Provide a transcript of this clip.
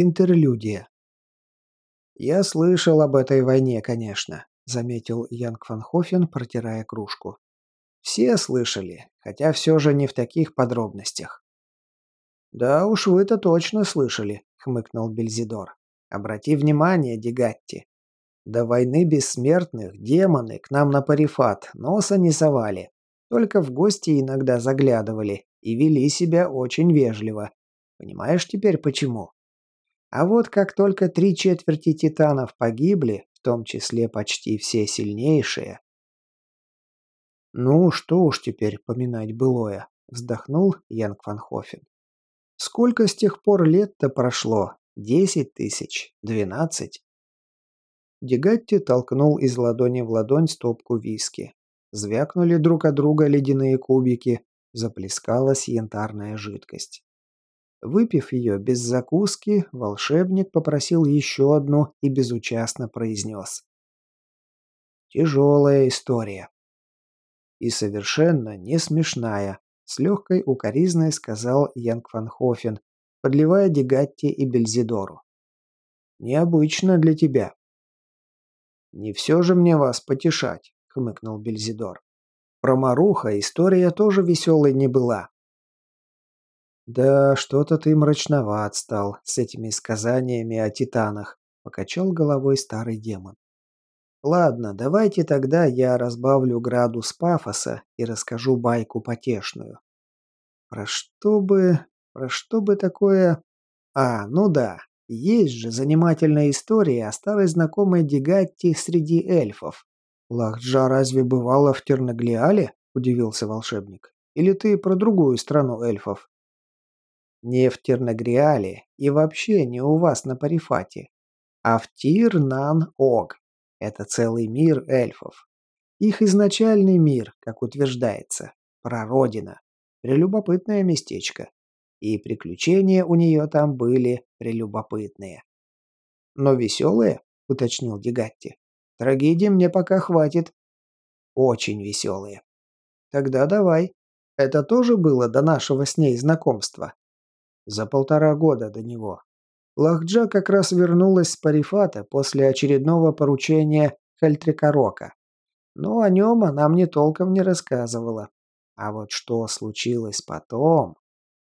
Интерлюдия. «Я слышал об этой войне, конечно», — заметил Янг ван Хофен, протирая кружку. «Все слышали, хотя все же не в таких подробностях». «Да уж вы-то точно слышали», — хмыкнул Бельзидор. «Обрати внимание, Дегатти. До войны бессмертных демоны к нам на парифат носа не совали. Только в гости иногда заглядывали и вели себя очень вежливо. Понимаешь теперь почему?» А вот как только три четверти титанов погибли, в том числе почти все сильнейшие... «Ну, что уж теперь поминать былое», — вздохнул Янг Ван Хофен. «Сколько с тех пор лет-то прошло? Десять тысяч? Двенадцать?» Дегатти толкнул из ладони в ладонь стопку виски. Звякнули друг от друга ледяные кубики, заплескалась янтарная жидкость. Выпив ее без закуски, волшебник попросил еще одну и безучастно произнес. «Тяжелая история». «И совершенно не смешная», — с легкой укоризной сказал Янг Ван Хофен, подливая Дегатти и Бельзидору. «Необычно для тебя». «Не все же мне вас потешать», — хмыкнул Бельзидор. «Про Маруха история тоже веселой не была. «Да что-то ты мрачноват стал с этими сказаниями о титанах», — покачал головой старый демон. «Ладно, давайте тогда я разбавлю градус пафоса и расскажу байку потешную. Про что бы... про что бы такое... А, ну да, есть же занимательная история о старой знакомой Дегатти среди эльфов. Лахджа разве бывала в Тернаглиале?» — удивился волшебник. «Или ты про другую страну эльфов?» Не в Тернагриале и вообще не у вас на Парифате, а в Тир-Нан-Ог. Это целый мир эльфов. Их изначальный мир, как утверждается, прародина. Прелюбопытное местечко. И приключения у нее там были прелюбопытные. «Но веселые?» — уточнил Дегатти. «Трагедии мне пока хватит». «Очень веселые». «Тогда давай. Это тоже было до нашего с ней знакомства?» За полтора года до него. Лахджа как раз вернулась с Парифата после очередного поручения Хальтрикорока. Но о нем она мне толком не рассказывала. А вот что случилось потом...